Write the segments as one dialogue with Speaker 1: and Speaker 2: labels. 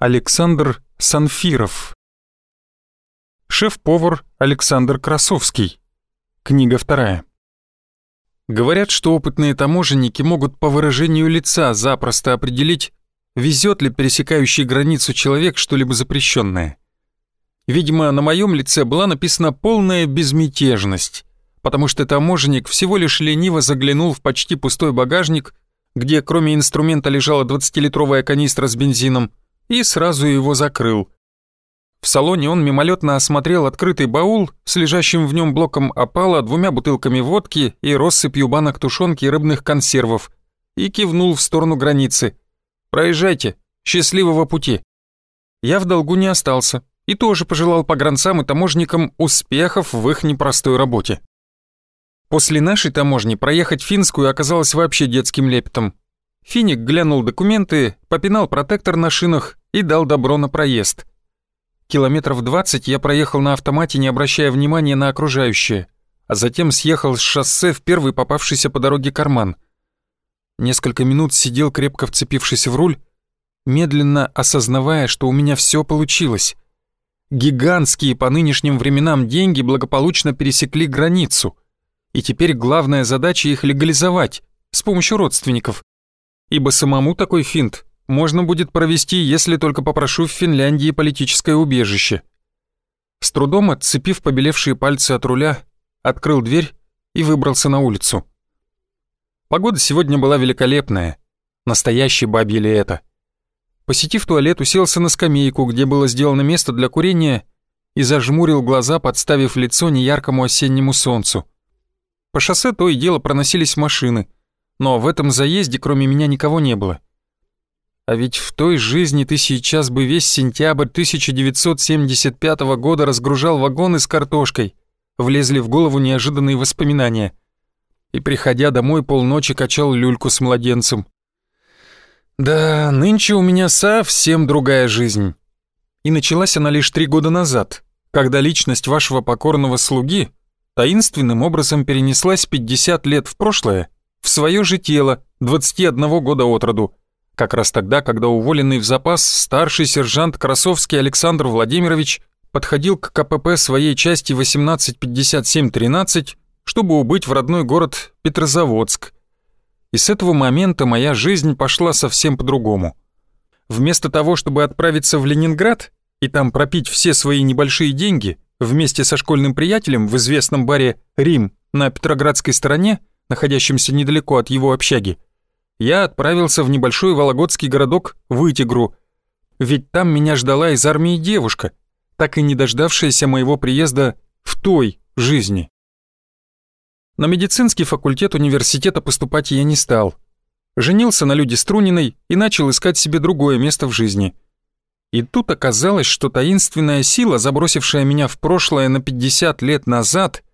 Speaker 1: Александр Санфиров. Шеф-повар Александр Красовский. Книга вторая. Говорят, что опытные таможенники могут по выражению лица запросто определить, везет ли пересекающий границу человек что-либо запрещенное. Видимо, на моем лице была написана полная безмятежность, потому что таможенник всего лишь лениво заглянул в почти пустой багажник, где кроме инструмента лежала 20-литровая канистра с бензином, и сразу его закрыл – в салоне он мимолетно осмотрел открытый баул с лежащим в нем блоком опала, двумя бутылками водки и россыпью банок тушенки и рыбных консервов и кивнул в сторону границы. «Проезжайте. Счастливого пути». Я в долгу не остался и тоже пожелал погранцам и таможникам успехов в их непростой работе. После нашей таможни проехать финскую оказалось вообще детским лепетом. Финик глянул документы, попинал протектор на шинах и дал добро на проезд. Километров двадцать я проехал на автомате, не обращая внимания на окружающее, а затем съехал с шоссе в первый попавшийся по дороге карман. Несколько минут сидел, крепко вцепившись в руль, медленно осознавая, что у меня все получилось. Гигантские по нынешним временам деньги благополучно пересекли границу, и теперь главная задача их легализовать с помощью родственников. Ибо самому такой финт можно будет провести, если только попрошу в Финляндии политическое убежище. С трудом отцепив побелевшие пальцы от руля, открыл дверь и выбрался на улицу. Погода сегодня была великолепная, настоящий бабье лето. Посетив туалет, уселся на скамейку, где было сделано место для курения, и зажмурил глаза, подставив лицо неяркому осеннему солнцу. По шоссе то и дело проносились машины, но в этом заезде кроме меня никого не было. А ведь в той жизни ты сейчас бы весь сентябрь 1975 года разгружал вагоны с картошкой. Влезли в голову неожиданные воспоминания. И, приходя домой, полночи качал люльку с младенцем. Да, нынче у меня совсем другая жизнь. И началась она лишь три года назад, когда личность вашего покорного слуги таинственным образом перенеслась 50 лет в прошлое, в свое же тело, 21 года от роду, как раз тогда, когда уволенный в запас старший сержант Красовский Александр Владимирович подходил к КПП своей части 1857-13, чтобы убыть в родной город Петрозаводск. И с этого момента моя жизнь пошла совсем по-другому. Вместо того, чтобы отправиться в Ленинград и там пропить все свои небольшие деньги вместе со школьным приятелем в известном баре «Рим» на Петроградской стороне, находящемся недалеко от его общаги, я отправился в небольшой вологодский городок Вытигру, ведь там меня ждала из армии девушка, так и не дождавшаяся моего приезда в той жизни. На медицинский факультет университета поступать я не стал. Женился на Люде Струниной и начал искать себе другое место в жизни. И тут оказалось, что таинственная сила, забросившая меня в прошлое на 50 лет назад,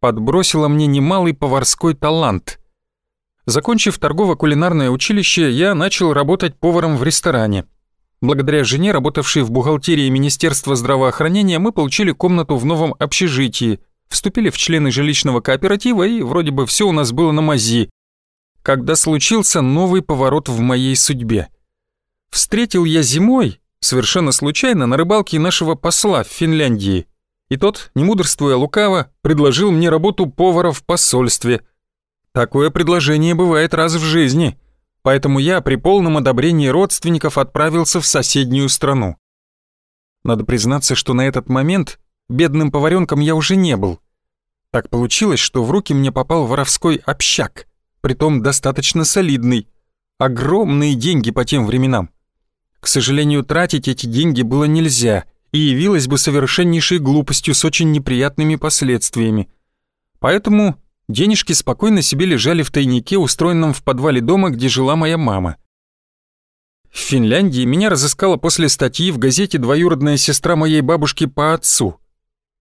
Speaker 1: подбросила мне немалый поварской талант — Закончив торгово-кулинарное училище, я начал работать поваром в ресторане. Благодаря жене, работавшей в бухгалтерии Министерства здравоохранения, мы получили комнату в новом общежитии, вступили в члены жилищного кооператива и вроде бы все у нас было на мази. Когда случился новый поворот в моей судьбе. Встретил я зимой, совершенно случайно, на рыбалке нашего посла в Финляндии. И тот, не мудрствуя лукаво, предложил мне работу повара в посольстве – Такое предложение бывает раз в жизни, поэтому я при полном одобрении родственников отправился в соседнюю страну. Надо признаться, что на этот момент бедным поваренком я уже не был. Так получилось, что в руки мне попал воровской общак, притом достаточно солидный. Огромные деньги по тем временам. К сожалению, тратить эти деньги было нельзя, и явилось бы совершеннейшей глупостью с очень неприятными последствиями. Поэтому Денежки спокойно себе лежали в тайнике, устроенном в подвале дома, где жила моя мама. В Финляндии меня разыскала после статьи в газете двоюродная сестра моей бабушки по отцу.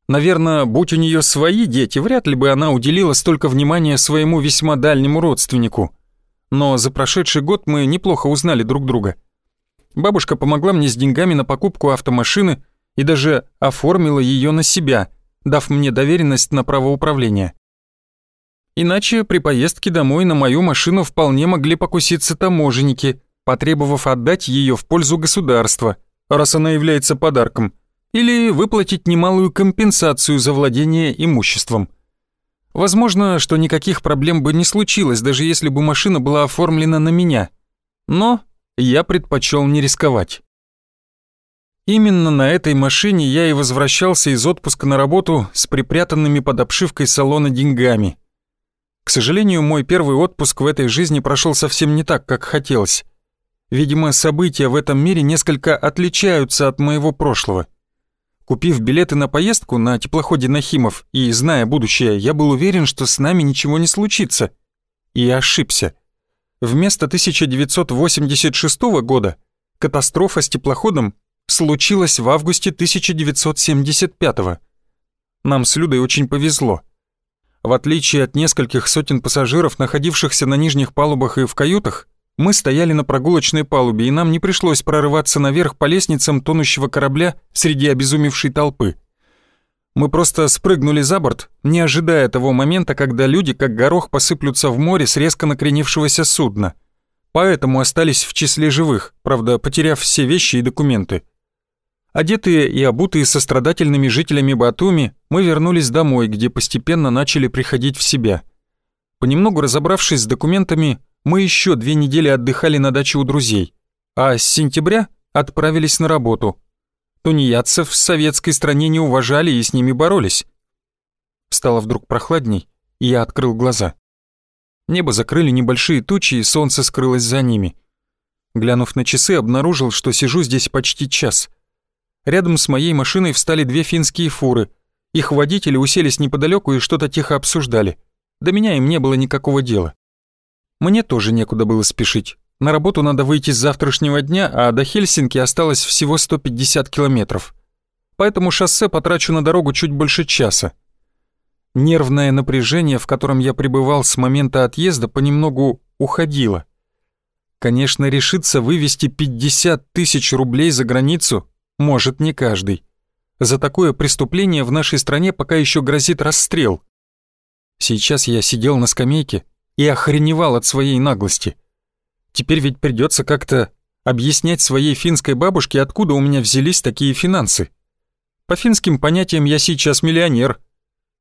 Speaker 1: Наверное, будь у нее свои дети, вряд ли бы она уделила столько внимания своему весьма дальнему родственнику. Но за прошедший год мы неплохо узнали друг друга. Бабушка помогла мне с деньгами на покупку автомашины и даже оформила ее на себя, дав мне доверенность на право управления. Иначе при поездке домой на мою машину вполне могли покуситься таможенники, потребовав отдать ее в пользу государства, раз она является подарком, или выплатить немалую компенсацию за владение имуществом. Возможно, что никаких проблем бы не случилось, даже если бы машина была оформлена на меня. Но я предпочел не рисковать. Именно на этой машине я и возвращался из отпуска на работу с припрятанными под обшивкой салона деньгами. К сожалению, мой первый отпуск в этой жизни прошел совсем не так, как хотелось. Видимо, события в этом мире несколько отличаются от моего прошлого. Купив билеты на поездку на теплоходе Нахимов и зная будущее, я был уверен, что с нами ничего не случится. И ошибся. Вместо 1986 года катастрофа с теплоходом случилась в августе 1975 -го. Нам с Людой очень повезло. В отличие от нескольких сотен пассажиров, находившихся на нижних палубах и в каютах, мы стояли на прогулочной палубе, и нам не пришлось прорываться наверх по лестницам тонущего корабля среди обезумевшей толпы. Мы просто спрыгнули за борт, не ожидая того момента, когда люди, как горох, посыплются в море с резко накренившегося судна. Поэтому остались в числе живых, правда, потеряв все вещи и документы. Одетые и обутые сострадательными жителями Батуми, мы вернулись домой, где постепенно начали приходить в себя. Понемногу разобравшись с документами, мы еще две недели отдыхали на даче у друзей, а с сентября отправились на работу. Тунеядцев в советской стране не уважали и с ними боролись. Стало вдруг прохладней, и я открыл глаза. Небо закрыли небольшие тучи, и солнце скрылось за ними. Глянув на часы, обнаружил, что сижу здесь почти час. Рядом с моей машиной встали две финские фуры. Их водители уселись неподалеку и что-то тихо обсуждали. До меня им не было никакого дела. Мне тоже некуда было спешить. На работу надо выйти с завтрашнего дня, а до Хельсинки осталось всего 150 километров. Поэтому шоссе потрачу на дорогу чуть больше часа. Нервное напряжение, в котором я пребывал с момента отъезда, понемногу уходило. Конечно, решиться вывести 50 тысяч рублей за границу может не каждый. За такое преступление в нашей стране пока еще грозит расстрел. Сейчас я сидел на скамейке и охреневал от своей наглости. Теперь ведь придется как-то объяснять своей финской бабушке, откуда у меня взялись такие финансы. По финским понятиям я сейчас миллионер.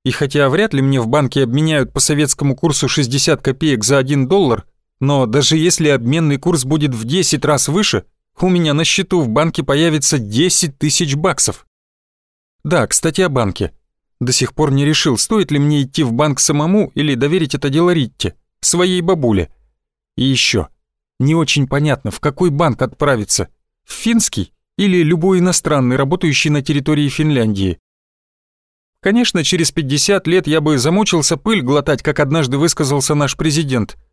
Speaker 1: И хотя вряд ли мне в банке обменяют по советскому курсу 60 копеек за 1 доллар, но даже если обменный курс будет в 10 раз выше, у меня на счету в банке появится 10 тысяч баксов. Да, кстати, о банке. До сих пор не решил, стоит ли мне идти в банк самому или доверить это дело Ритте, своей бабуле. И еще. Не очень понятно, в какой банк отправиться. В финский или любой иностранный, работающий на территории Финляндии. Конечно, через 50 лет я бы замучился пыль глотать, как однажды высказался наш президент –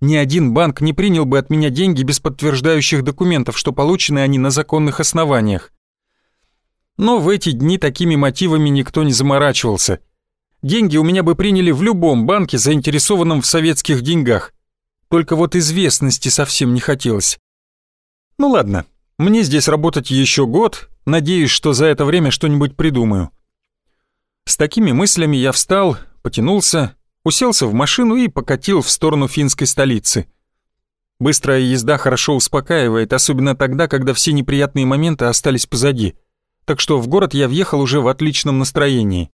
Speaker 1: ни один банк не принял бы от меня деньги без подтверждающих документов, что получены они на законных основаниях. Но в эти дни такими мотивами никто не заморачивался. Деньги у меня бы приняли в любом банке, заинтересованном в советских деньгах. Только вот известности совсем не хотелось. Ну ладно, мне здесь работать еще год, надеюсь, что за это время что-нибудь придумаю. С такими мыслями я встал, потянулся уселся в машину и покатил в сторону финской столицы. Быстрая езда хорошо успокаивает, особенно тогда, когда все неприятные моменты остались позади. Так что в город я въехал уже в отличном настроении.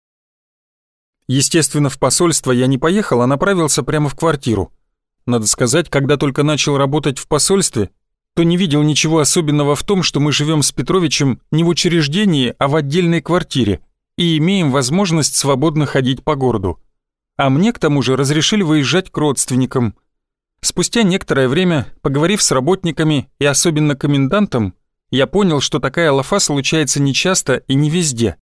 Speaker 1: Естественно, в посольство я не поехал, а направился прямо в квартиру. Надо сказать, когда только начал работать в посольстве, то не видел ничего особенного в том, что мы живем с Петровичем не в учреждении, а в отдельной квартире и имеем возможность свободно ходить по городу а мне к тому же разрешили выезжать к родственникам. Спустя некоторое время, поговорив с работниками и особенно комендантом, я понял, что такая лафа случается нечасто и не везде.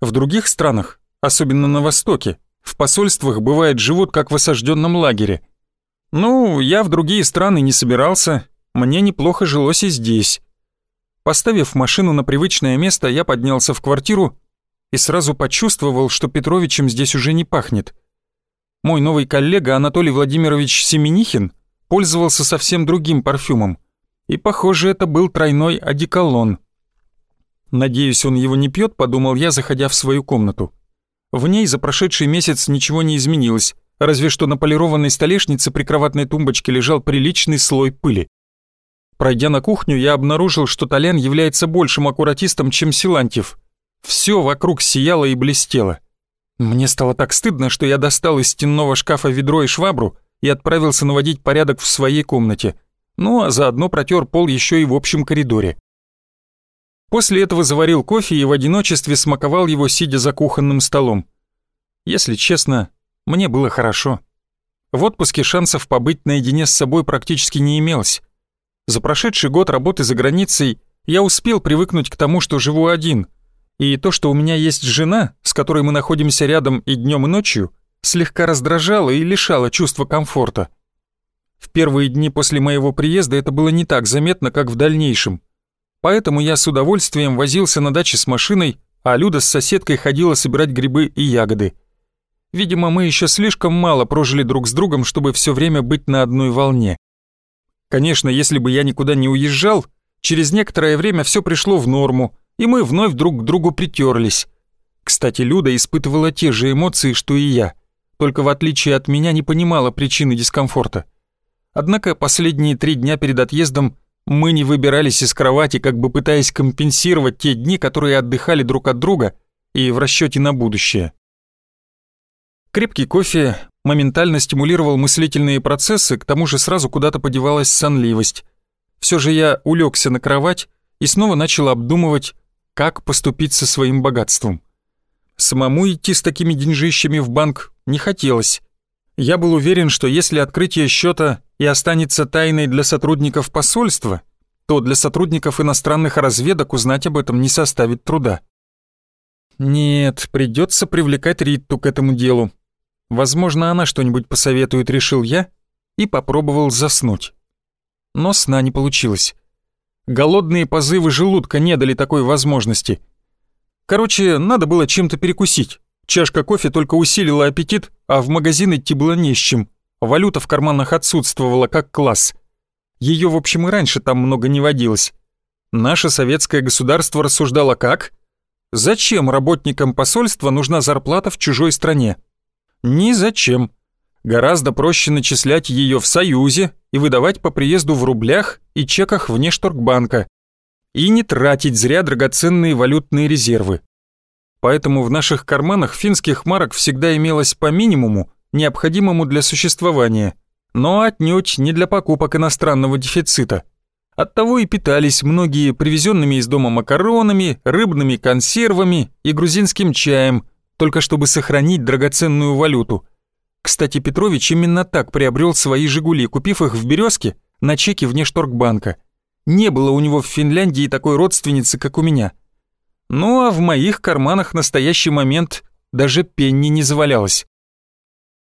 Speaker 1: В других странах, особенно на Востоке, в посольствах бывает живут как в осажденном лагере. Ну, я в другие страны не собирался, мне неплохо жилось и здесь. Поставив машину на привычное место, я поднялся в квартиру и сразу почувствовал, что Петровичем здесь уже не пахнет. Мой новый коллега Анатолий Владимирович Семенихин пользовался совсем другим парфюмом. И, похоже, это был тройной одеколон. Надеюсь, он его не пьет, подумал я, заходя в свою комнату. В ней за прошедший месяц ничего не изменилось, разве что на полированной столешнице при кроватной тумбочке лежал приличный слой пыли. Пройдя на кухню, я обнаружил, что Толян является большим аккуратистом, чем Силантьев. Все вокруг сияло и блестело. Мне стало так стыдно, что я достал из стенного шкафа ведро и швабру и отправился наводить порядок в своей комнате. Ну, а заодно протер пол еще и в общем коридоре. После этого заварил кофе и в одиночестве смаковал его, сидя за кухонным столом. Если честно, мне было хорошо. В отпуске шансов побыть наедине с собой практически не имелось. За прошедший год работы за границей я успел привыкнуть к тому, что живу один, и то, что у меня есть жена, с которой мы находимся рядом и днем, и ночью, слегка раздражало и лишало чувства комфорта. В первые дни после моего приезда это было не так заметно, как в дальнейшем. Поэтому я с удовольствием возился на даче с машиной, а Люда с соседкой ходила собирать грибы и ягоды. Видимо, мы еще слишком мало прожили друг с другом, чтобы все время быть на одной волне. Конечно, если бы я никуда не уезжал, через некоторое время все пришло в норму, и мы вновь друг к другу притерлись. Кстати, Люда испытывала те же эмоции, что и я, только в отличие от меня не понимала причины дискомфорта. Однако последние три дня перед отъездом мы не выбирались из кровати, как бы пытаясь компенсировать те дни, которые отдыхали друг от друга и в расчете на будущее. Крепкий кофе моментально стимулировал мыслительные процессы, к тому же сразу куда-то подевалась сонливость. Все же я улегся на кровать и снова начал обдумывать, как поступить со своим богатством. Самому идти с такими деньжищами в банк не хотелось. Я был уверен, что если открытие счета и останется тайной для сотрудников посольства, то для сотрудников иностранных разведок узнать об этом не составит труда. Нет, придется привлекать Ритту к этому делу. Возможно, она что-нибудь посоветует, решил я, и попробовал заснуть. Но сна не получилось. Голодные позывы желудка не дали такой возможности. Короче, надо было чем-то перекусить. Чашка кофе только усилила аппетит, а в магазин идти было не с чем. Валюта в карманах отсутствовала как класс. Ее, в общем, и раньше там много не водилось. Наше советское государство рассуждало как? Зачем работникам посольства нужна зарплата в чужой стране? Ни зачем. Гораздо проще начислять ее в Союзе и выдавать по приезду в рублях и чеках вне Шторгбанка. И не тратить зря драгоценные валютные резервы. Поэтому в наших карманах финских марок всегда имелось по минимуму, необходимому для существования, но отнюдь не для покупок иностранного дефицита. Оттого и питались многие привезенными из дома макаронами, рыбными консервами и грузинским чаем, только чтобы сохранить драгоценную валюту. Кстати, Петрович именно так приобрел свои «Жигули», купив их в «Березке» на чеке вне Шторгбанка. Не было у него в Финляндии такой родственницы, как у меня. Ну а в моих карманах настоящий момент даже пенни не завалялось.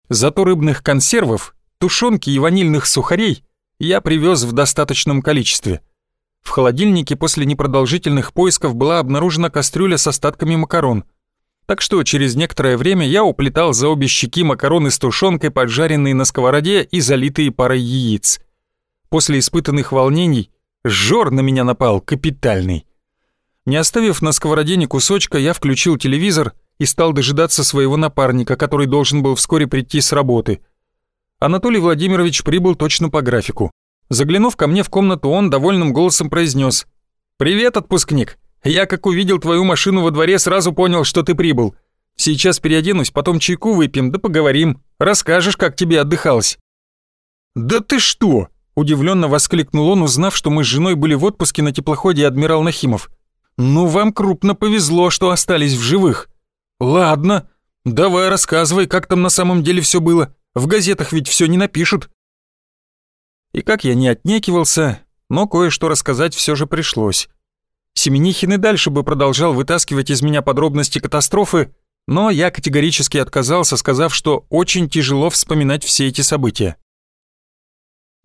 Speaker 1: Зато рыбных консервов, тушенки и ванильных сухарей я привез в достаточном количестве. В холодильнике после непродолжительных поисков была обнаружена кастрюля с остатками макарон – так что через некоторое время я уплетал за обе щеки макароны с тушенкой, поджаренные на сковороде и залитые парой яиц. После испытанных волнений жор на меня напал капитальный. Не оставив на сковороде ни кусочка, я включил телевизор и стал дожидаться своего напарника, который должен был вскоре прийти с работы. Анатолий Владимирович прибыл точно по графику. Заглянув ко мне в комнату, он довольным голосом произнес «Привет, отпускник! Я как увидел твою машину во дворе, сразу понял, что ты прибыл. Сейчас переоденусь, потом чайку выпьем, да поговорим. Расскажешь, как тебе отдыхалось». «Да ты что?» – удивленно воскликнул он, узнав, что мы с женой были в отпуске на теплоходе «Адмирал Нахимов». «Ну, вам крупно повезло, что остались в живых». «Ладно, давай рассказывай, как там на самом деле все было. В газетах ведь все не напишут». И как я не отнекивался, но кое-что рассказать все же пришлось. Семенихин и дальше бы продолжал вытаскивать из меня подробности катастрофы, но я категорически отказался, сказав, что очень тяжело вспоминать все эти события.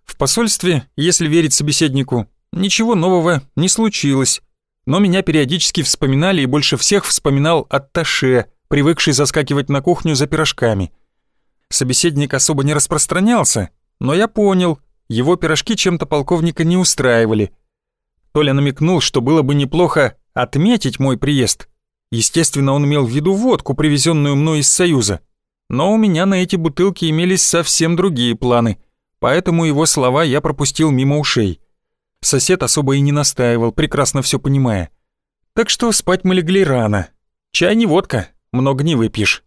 Speaker 1: В посольстве, если верить собеседнику, ничего нового не случилось, но меня периодически вспоминали и больше всех вспоминал Атташе, привыкший заскакивать на кухню за пирожками. Собеседник особо не распространялся, но я понял, его пирожки чем-то полковника не устраивали – Толя намекнул, что было бы неплохо отметить мой приезд. Естественно, он имел в виду водку, привезенную мной из Союза. Но у меня на эти бутылки имелись совсем другие планы, поэтому его слова я пропустил мимо ушей. Сосед особо и не настаивал, прекрасно все понимая. Так что спать мы легли рано. Чай не водка, много не выпьешь.